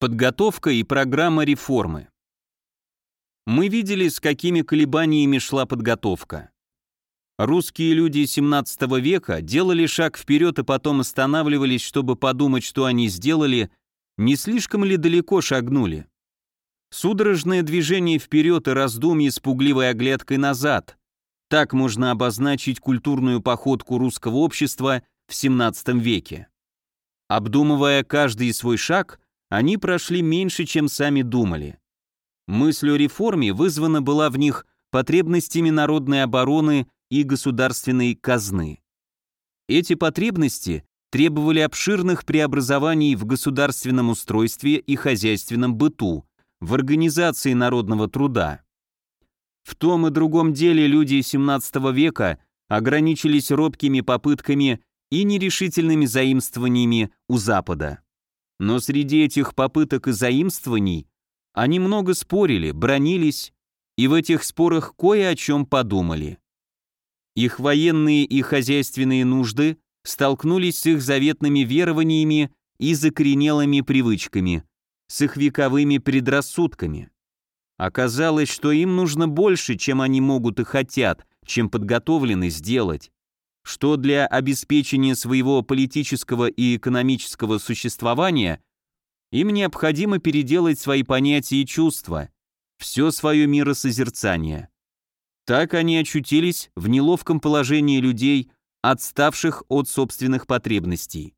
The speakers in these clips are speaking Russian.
Подготовка и программа реформы. Мы видели, с какими колебаниями шла подготовка. Русские люди 17 века делали шаг вперед и потом останавливались, чтобы подумать, что они сделали, не слишком ли далеко шагнули. Судорожное движение вперед и раздумье с пугливой оглядкой назад. Так можно обозначить культурную походку русского общества в 17 веке. Обдумывая каждый свой шаг, они прошли меньше, чем сами думали. Мысль о реформе вызвана была в них потребностями народной обороны и государственной казны. Эти потребности требовали обширных преобразований в государственном устройстве и хозяйственном быту, в организации народного труда. В том и другом деле люди XVII века ограничились робкими попытками и нерешительными заимствованиями у Запада. Но среди этих попыток и заимствований они много спорили, бронились, и в этих спорах кое о чем подумали. Их военные и хозяйственные нужды столкнулись с их заветными верованиями и закоренелыми привычками, с их вековыми предрассудками. Оказалось, что им нужно больше, чем они могут и хотят, чем подготовлены сделать что для обеспечения своего политического и экономического существования им необходимо переделать свои понятия и чувства, все свое миросозерцание. Так они очутились в неловком положении людей, отставших от собственных потребностей.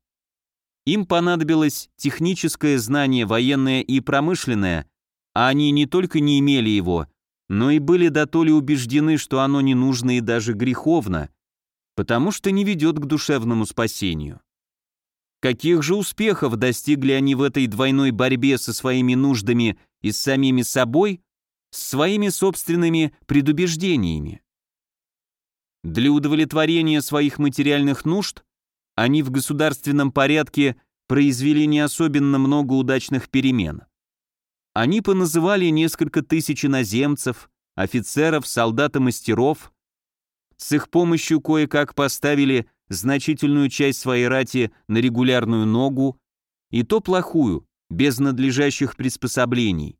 Им понадобилось техническое знание военное и промышленное, а они не только не имели его, но и были до то убеждены, что оно не нужно и даже греховно, потому что не ведет к душевному спасению. Каких же успехов достигли они в этой двойной борьбе со своими нуждами и с самими собой, с своими собственными предубеждениями? Для удовлетворения своих материальных нужд они в государственном порядке произвели не особенно много удачных перемен. Они поназывали несколько тысяч иноземцев, офицеров, солдат и мастеров, с их помощью кое-как поставили значительную часть своей рати на регулярную ногу, и то плохую, без надлежащих приспособлений,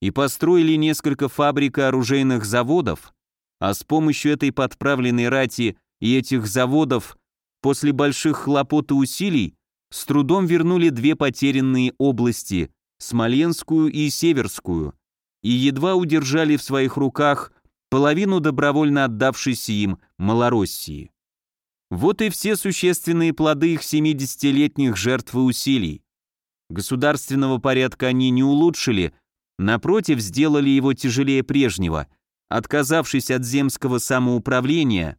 и построили несколько фабрик и оружейных заводов, а с помощью этой подправленной рати и этих заводов после больших хлопот и усилий с трудом вернули две потерянные области – Смоленскую и Северскую, и едва удержали в своих руках половину добровольно отдавшейся им Малороссии. Вот и все существенные плоды их 70-летних жертв и усилий. Государственного порядка они не улучшили, напротив, сделали его тяжелее прежнего, отказавшись от земского самоуправления,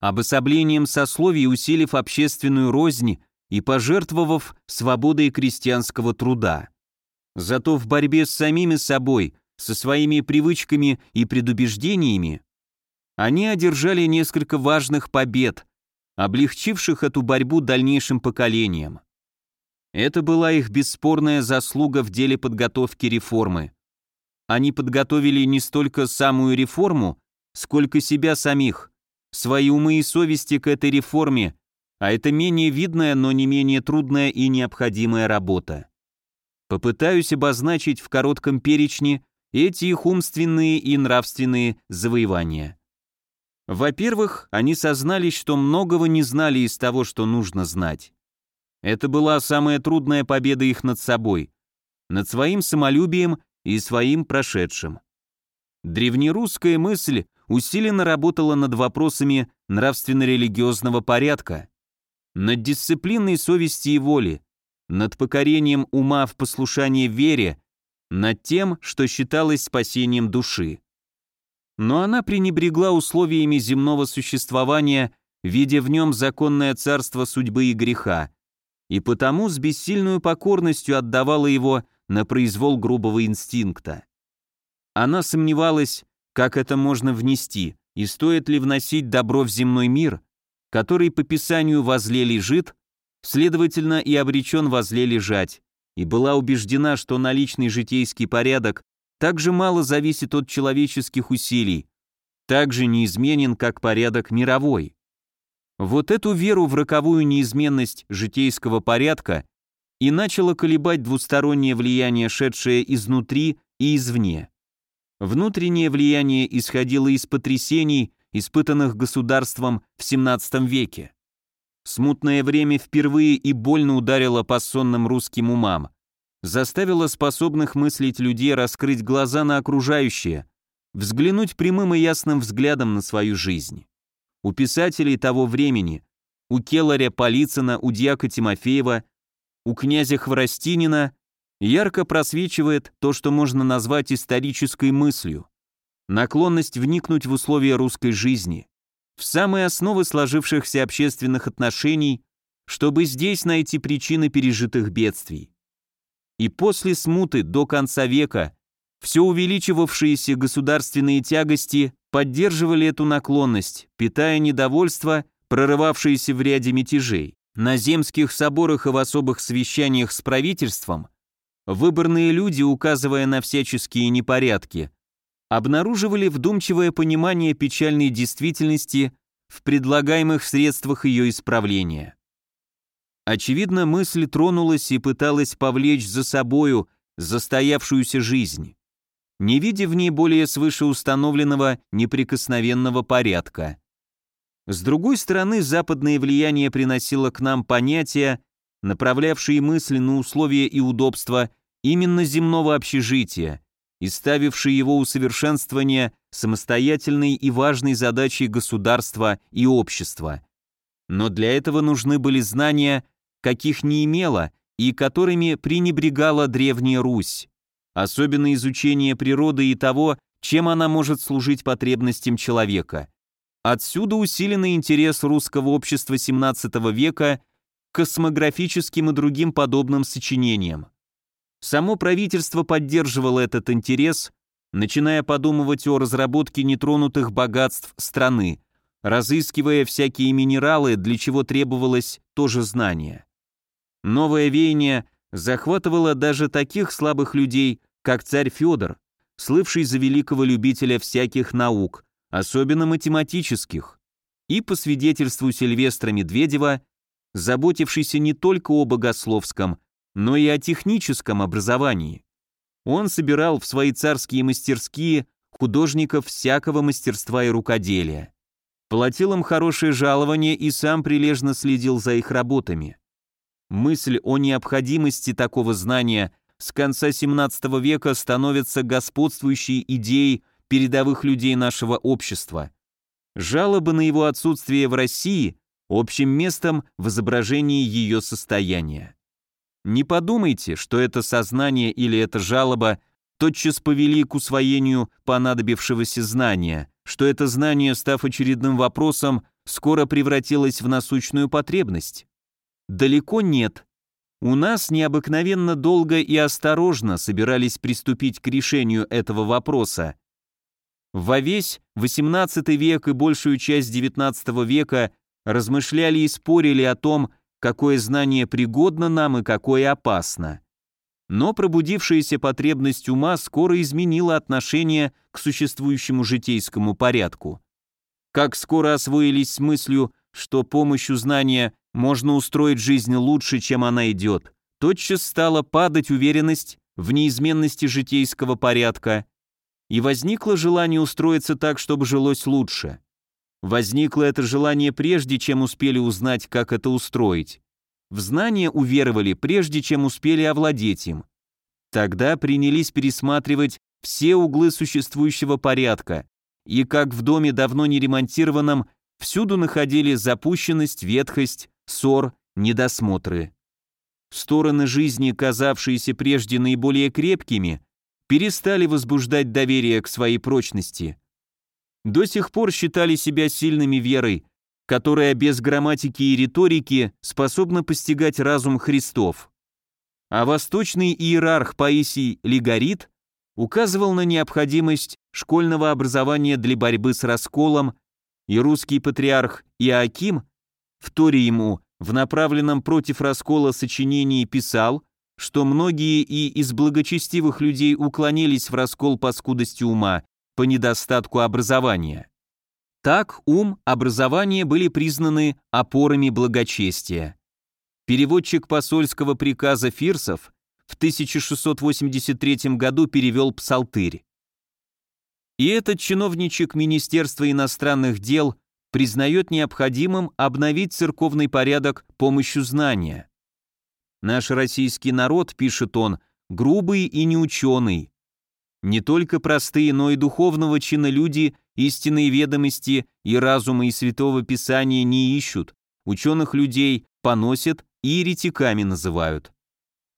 обособлением сословий усилив общественную рознь и пожертвовав свободой крестьянского труда. Зато в борьбе с самими собой – со своими привычками и предубеждениями, они одержали несколько важных побед, облегчивших эту борьбу дальнейшим поколениям. Это была их бесспорная заслуга в деле подготовки реформы. Они подготовили не столько самую реформу, сколько себя самих, свои умы и совести к этой реформе, а это менее видная, но не менее трудная и необходимая работа. Попытаюсь обозначить в коротком перечне эти их умственные и нравственные завоевания. Во-первых, они сознались, что многого не знали из того, что нужно знать. Это была самая трудная победа их над собой, над своим самолюбием и своим прошедшим. Древнерусская мысль усиленно работала над вопросами нравственно-религиозного порядка, над дисциплиной совести и воли, над покорением ума в послушание вере над тем, что считалось спасением души. Но она пренебрегла условиями земного существования, видя в нем законное царство судьбы и греха, и потому с бессильной покорностью отдавала его на произвол грубого инстинкта. Она сомневалась, как это можно внести, и стоит ли вносить добро в земной мир, который по Писанию возле лежит, следовательно и обречен возле лежать, и была убеждена, что наличный житейский порядок также мало зависит от человеческих усилий, так же неизменен, как порядок мировой. Вот эту веру в роковую неизменность житейского порядка и начало колебать двустороннее влияние, шедшее изнутри и извне. Внутреннее влияние исходило из потрясений, испытанных государством в XVII веке. Смутное время впервые и больно ударило по сонным русским умам, заставило способных мыслить людей раскрыть глаза на окружающее, взглянуть прямым и ясным взглядом на свою жизнь. У писателей того времени, у Келларя Полицына, у Дьяка Тимофеева, у князя Хворостинина ярко просвечивает то, что можно назвать исторической мыслью, наклонность вникнуть в условия русской жизни, в самые основы сложившихся общественных отношений, чтобы здесь найти причины пережитых бедствий. И после смуты до конца века все увеличивавшиеся государственные тягости поддерживали эту наклонность, питая недовольство, прорывавшееся в ряде мятежей. На земских соборах и в особых совещаниях с правительством выборные люди, указывая на всяческие непорядки, обнаруживали вдумчивое понимание печальной действительности в предлагаемых средствах ее исправления. Очевидно, мысль тронулась и пыталась повлечь за собою застоявшуюся жизнь, не видя в ней более свыше установленного неприкосновенного порядка. С другой стороны, западное влияние приносило к нам понятия, направлявшие мысли на условия и удобства именно земного общежития и ставившие его усовершенствование самостоятельной и важной задачей государства и общества. Но для этого нужны были знания, каких не имела и которыми пренебрегала Древняя Русь, особенно изучение природы и того, чем она может служить потребностям человека – Отсюда усиленный интерес русского общества XVII века к космографическим и другим подобным сочинениям. Само правительство поддерживало этот интерес, начиная подумывать о разработке нетронутых богатств страны, разыскивая всякие минералы, для чего требовалось тоже знание. Новое веяние захватывало даже таких слабых людей, как царь Федор, слывший за великого любителя всяких наук, особенно математических, и, по свидетельству Сильвестра Медведева, заботившийся не только о богословском, но и о техническом образовании. Он собирал в свои царские мастерские художников всякого мастерства и рукоделия, платил им хорошее жалование и сам прилежно следил за их работами. Мысль о необходимости такого знания с конца XVII века становится господствующей идеей передовых людей нашего общества. Жалобы на его отсутствие в России общим местом в изображении ее состояния. Не подумайте, что это сознание или эта жалоба тотчас повели к усвоению понадобившегося знания, что это знание, став очередным вопросом, скоро превратилось в насущную потребность. Далеко нет. У нас необыкновенно долго и осторожно собирались приступить к решению этого вопроса, во весь XVIII век и большую часть XIX века размышляли и спорили о том, какое знание пригодно нам и какое опасно. Но пробудившаяся потребность ума скоро изменила отношение к существующему житейскому порядку. Как скоро освоились с мыслью, что помощью знания можно устроить жизнь лучше, чем она идет, тотчас стала падать уверенность в неизменности житейского порядка и возникло желание устроиться так, чтобы жилось лучше. Возникло это желание прежде, чем успели узнать, как это устроить. В знание уверовали, прежде чем успели овладеть им. Тогда принялись пересматривать все углы существующего порядка, и как в доме давно не ремонтированном, всюду находили запущенность, ветхость, ссор, недосмотры. Стороны жизни, казавшиеся прежде наиболее крепкими, перестали возбуждать доверие к своей прочности. До сих пор считали себя сильными верой, которая без грамматики и риторики способна постигать разум Христов. А восточный иерарх Паисий Лигорит указывал на необходимость школьного образования для борьбы с расколом, и русский патриарх Иоаким, в Торе ему в направленном против раскола сочинении писал, что многие и из благочестивых людей уклонились в раскол по скудости ума, по недостатку образования. Так ум, образование были признаны опорами благочестия. переводчик посольского приказа Фирсов в 1683 году перевел псалтырь. И этот чиновничек Министерства иностранных дел признает необходимым обновить церковный порядок помощью знания. Наш российский народ, пишет он, грубый и неученый. Не только простые, но и духовного чина люди истинные ведомости и разума и святого писания не ищут, ученых людей поносят и еретиками называют.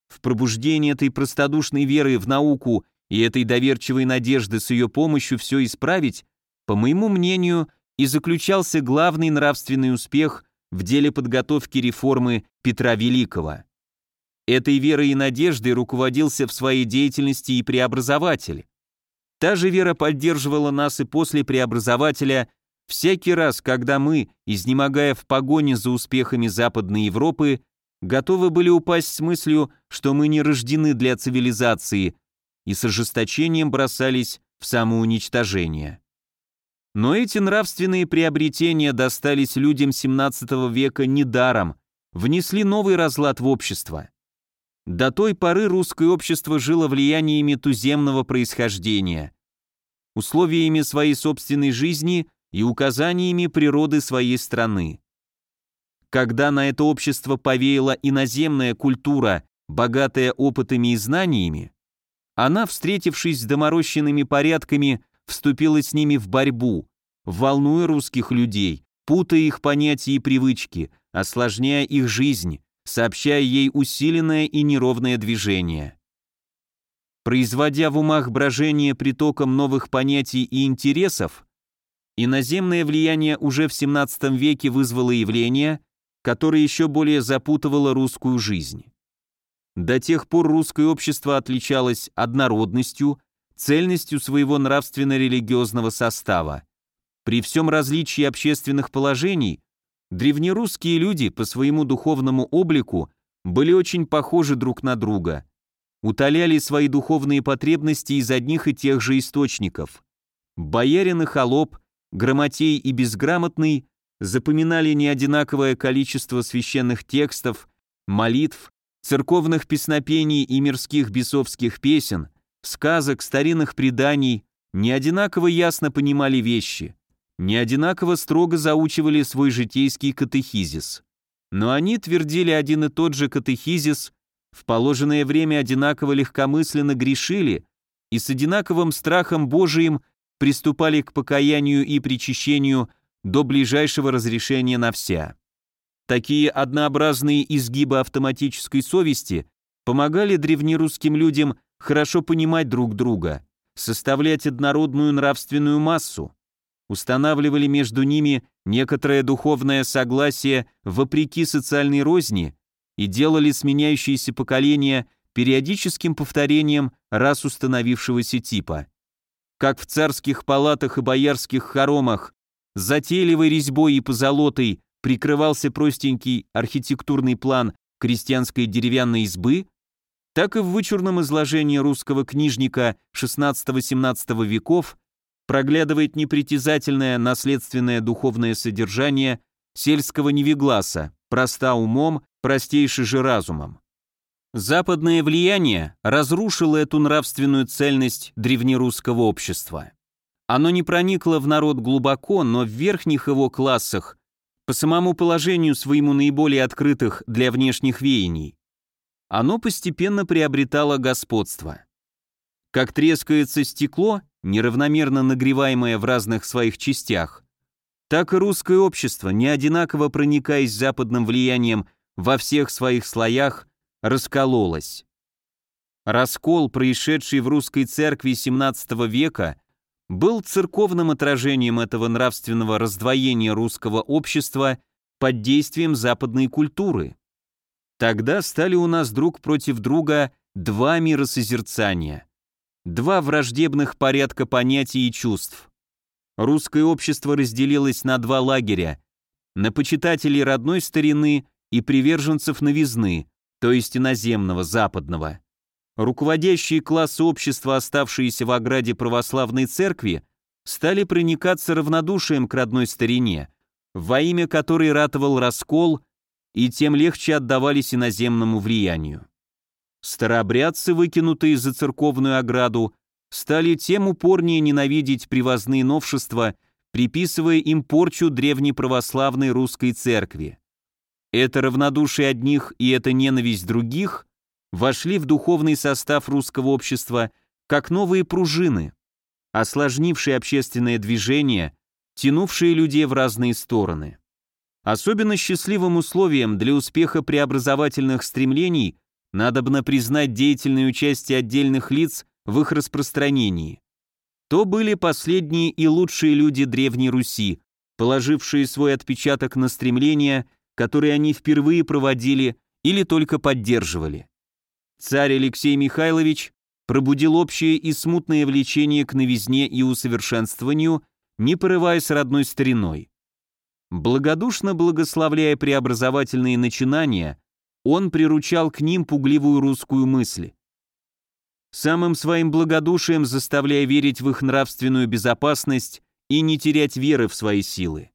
В пробуждении этой простодушной веры в науку и этой доверчивой надежды с ее помощью все исправить, по моему мнению, и заключался главный нравственный успех в деле подготовки реформы Петра Великого. Этой верой и надеждой руководился в своей деятельности и преобразователь. Та же вера поддерживала нас и после преобразователя всякий раз, когда мы, изнемогая в погоне за успехами Западной Европы, готовы были упасть с мыслью, что мы не рождены для цивилизации, и с ожесточением бросались в самоуничтожение. Но эти нравственные приобретения достались людям XVII века недаром, внесли новый разлад в общество. До той поры русское общество жило влияниями туземного происхождения, условиями своей собственной жизни и указаниями природы своей страны. Когда на это общество повеяла иноземная культура, богатая опытами и знаниями, она, встретившись с доморощенными порядками, вступила с ними в борьбу, волнуя русских людей, путая их понятия и привычки, осложняя их жизнь, сообщая ей усиленное и неровное движение. Производя в умах брожение притоком новых понятий и интересов, иноземное влияние уже в XVII веке вызвало явление, которое еще более запутывало русскую жизнь. До тех пор русское общество отличалось однородностью, цельностью своего нравственно-религиозного состава. При всем различии общественных положений древнерусские люди по своему духовному облику были очень похожи друг на друга, утоляли свои духовные потребности из одних и тех же источников. Боярин и холоп, грамотей и безграмотный запоминали неодинаковое количество священных текстов, молитв, церковных песнопений и мирских бесовских песен, сказок, старинных преданий, не одинаково ясно понимали вещи, не одинаково строго заучивали свой житейский катехизис. Но они твердили один и тот же катехизис, в положенное время одинаково легкомысленно грешили и с одинаковым страхом Божиим приступали к покаянию и причащению до ближайшего разрешения на вся. Такие однообразные изгибы автоматической совести помогали древнерусским людям хорошо понимать друг друга, составлять однородную нравственную массу, устанавливали между ними некоторое духовное согласие вопреки социальной розни и делали сменяющиеся поколения периодическим повторением раз установившегося типа. Как в царских палатах и боярских хоромах затейливой резьбой и позолотой прикрывался простенький архитектурный план крестьянской деревянной избы, так и в вычурном изложении русского книжника XVI-XVII веков проглядывает непритязательное наследственное духовное содержание сельского невегласа, проста умом, простейше же разумом. Западное влияние разрушило эту нравственную цельность древнерусского общества. Оно не проникло в народ глубоко, но в верхних его классах по самому положению своему наиболее открытых для внешних веяний, оно постепенно приобретало господство. Как трескается стекло, неравномерно нагреваемое в разных своих частях, так и русское общество, не одинаково проникаясь западным влиянием во всех своих слоях, раскололось. Раскол, происшедший в русской церкви XVII века, был церковным отражением этого нравственного раздвоения русского общества под действием западной культуры. Тогда стали у нас друг против друга два миросозерцания, два враждебных порядка понятий и чувств. Русское общество разделилось на два лагеря, на почитателей родной старины и приверженцев новизны, то есть иноземного, западного. Руководящие классы общества, оставшиеся в ограде православной церкви, стали проникаться равнодушием к родной старине, во имя которой ратовал раскол и тем легче отдавались иноземному влиянию. Старообрядцы, выкинутые за церковную ограду, стали тем упорнее ненавидеть привозные новшества, приписывая им порчу древнеправославной русской церкви. Это равнодушие одних и эта ненависть других вошли в духовный состав русского общества как новые пружины, осложнившие общественное движение, тянувшие людей в разные стороны. Особенно счастливым условием для успеха преобразовательных стремлений надобно признать деятельное участие отдельных лиц в их распространении. То были последние и лучшие люди Древней Руси, положившие свой отпечаток на стремления, которые они впервые проводили или только поддерживали. Царь Алексей Михайлович пробудил общее и смутное влечение к новизне и усовершенствованию, не порываясь родной стариной. Благодушно благословляя преобразовательные начинания, он приручал к ним пугливую русскую мысль. Самым своим благодушием заставляя верить в их нравственную безопасность и не терять веры в свои силы.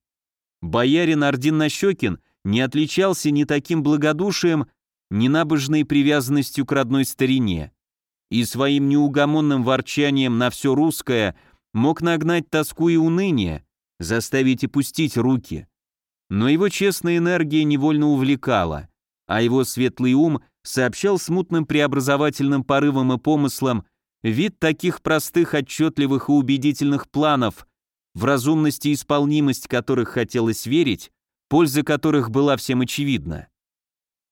Боярин Ордин Нащекин не отличался ни таким благодушием, ни набожной привязанностью к родной старине, и своим неугомонным ворчанием на все русское мог нагнать тоску и уныние, заставить опустить руки. Но его честная энергия невольно увлекала, а его светлый ум сообщал смутным преобразовательным порывам и помыслам вид таких простых, отчетливых и убедительных планов, в разумность и исполнимость которых хотелось верить, польза которых была всем очевидна.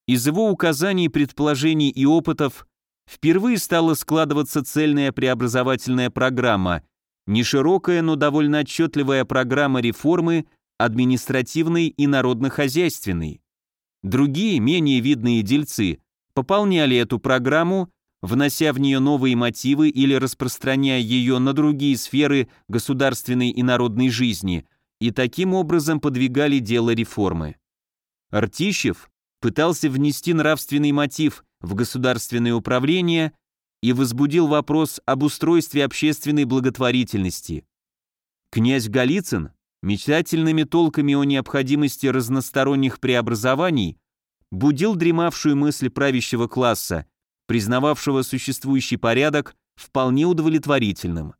Из его указаний, предположений и опытов впервые стала складываться цельная преобразовательная программа, не широкая, но довольно отчетливая программа реформы административной и народно-хозяйственной. Другие, менее видные дельцы, пополняли эту программу, внося в нее новые мотивы или распространяя ее на другие сферы государственной и народной жизни, и таким образом подвигали дело реформы. Артищев пытался внести нравственный мотив в государственное управление и возбудил вопрос об устройстве общественной благотворительности. Князь Голицын мечтательными толками о необходимости разносторонних преобразований будил дремавшую мысль правящего класса, признававшего существующий порядок вполне удовлетворительным.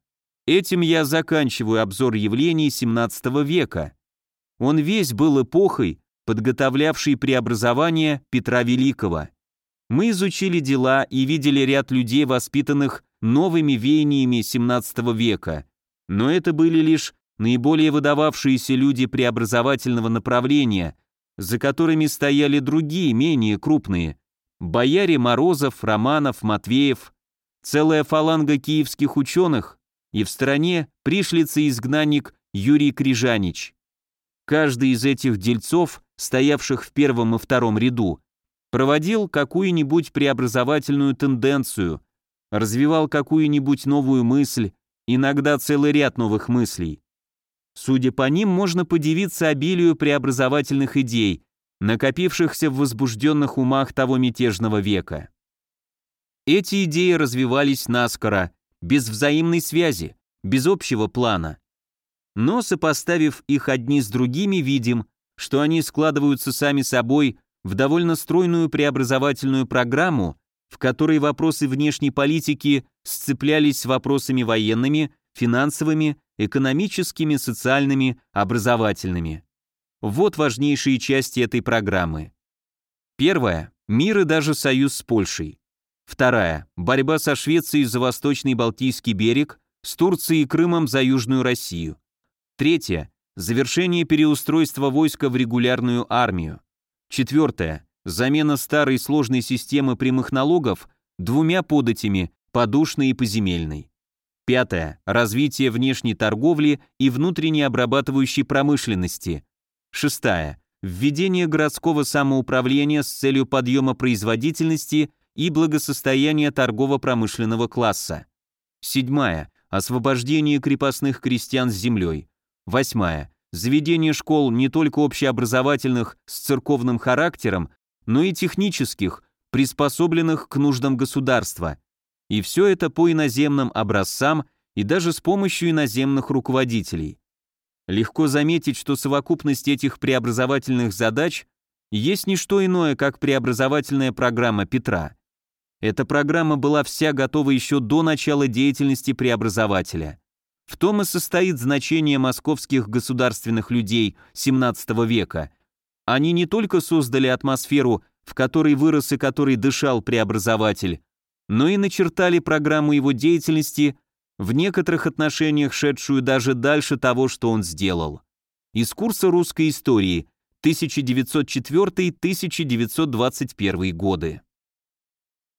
Этим я заканчиваю обзор явлений XVII века. Он весь был эпохой, подготовлявшей преобразование Петра Великого. Мы изучили дела и видели ряд людей, воспитанных новыми веяниями XVII века, но это были лишь наиболее выдававшиеся люди преобразовательного направления, за которыми стояли другие, менее крупные, бояре Морозов, Романов, Матвеев, целая фаланга киевских ученых и в стороне пришлица изгнанник Юрий Крижанич. Каждый из этих дельцов, стоявших в первом и втором ряду, проводил какую-нибудь преобразовательную тенденцию, развивал какую-нибудь новую мысль, иногда целый ряд новых мыслей. Судя по ним, можно подивиться обилию преобразовательных идей, накопившихся в возбужденных умах того мятежного века. Эти идеи развивались наскоро, без взаимной связи, без общего плана. Но, сопоставив их одни с другими, видим, что они складываются сами собой в довольно стройную преобразовательную программу, в которой вопросы внешней политики сцеплялись с вопросами военными, финансовыми экономическими, социальными, образовательными. Вот важнейшие части этой программы. Первая – мир и даже союз с Польшей. Вторая – борьба со Швецией за Восточный Балтийский берег, с Турцией и Крымом за Южную Россию. Третья – завершение переустройства войска в регулярную армию. Четвертое – замена старой сложной системы прямых налогов двумя податями, подушной и поземельной. Пятое. Развитие внешней торговли и внутренней обрабатывающей промышленности. Шестая. Введение городского самоуправления с целью подъема производительности и благосостояния торгово-промышленного класса. Седьмая. Освобождение крепостных крестьян с землей. Восьмая. Заведение школ не только общеобразовательных с церковным характером, но и технических, приспособленных к нуждам государства, и все это по иноземным образцам и даже с помощью иноземных руководителей. Легко заметить, что совокупность этих преобразовательных задач есть не что иное, как преобразовательная программа Петра. Эта программа была вся готова еще до начала деятельности преобразователя. В том и состоит значение московских государственных людей XVII века. Они не только создали атмосферу, в которой вырос и которой дышал преобразователь, но и начертали программу его деятельности, в некоторых отношениях шедшую даже дальше того, что он сделал. Из курса русской истории 1904-1921 годы.